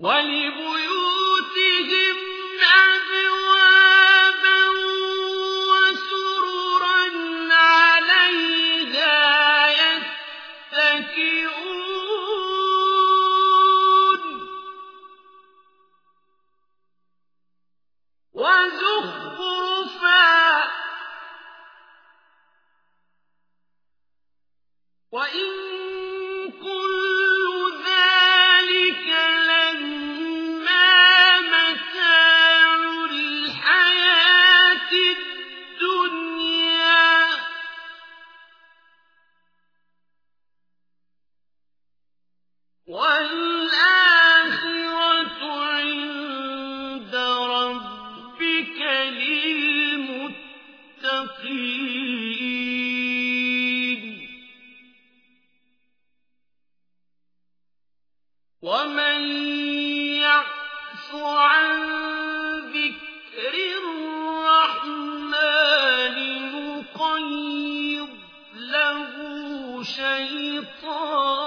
ولبيوتهم ومن يعص عن ذكر الرحمن نقيض له شيطانا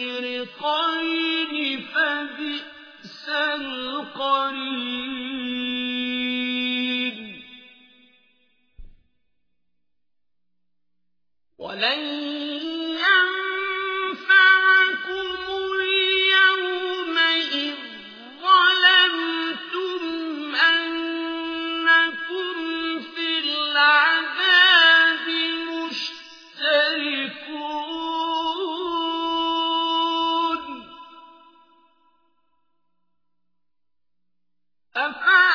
المشرقين فبئس القرين. ولن أفأنت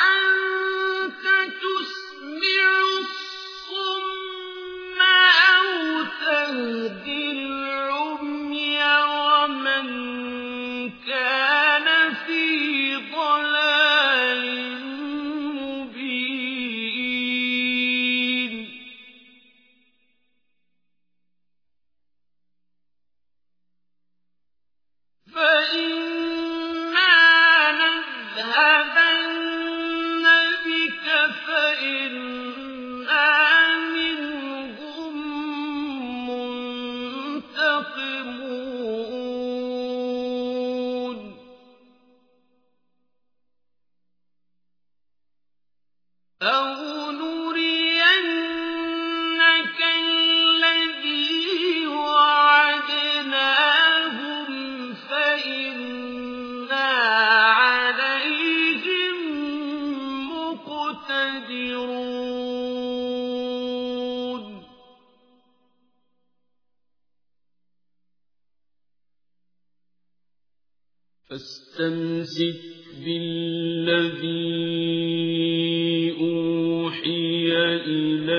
أو نرينك الذي وعدناهم فإنا عليهم مقتدرون فاستمسك بالذي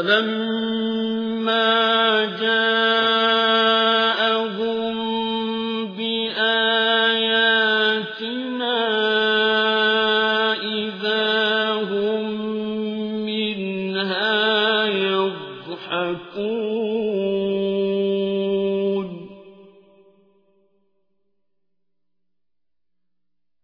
فلما جاءهم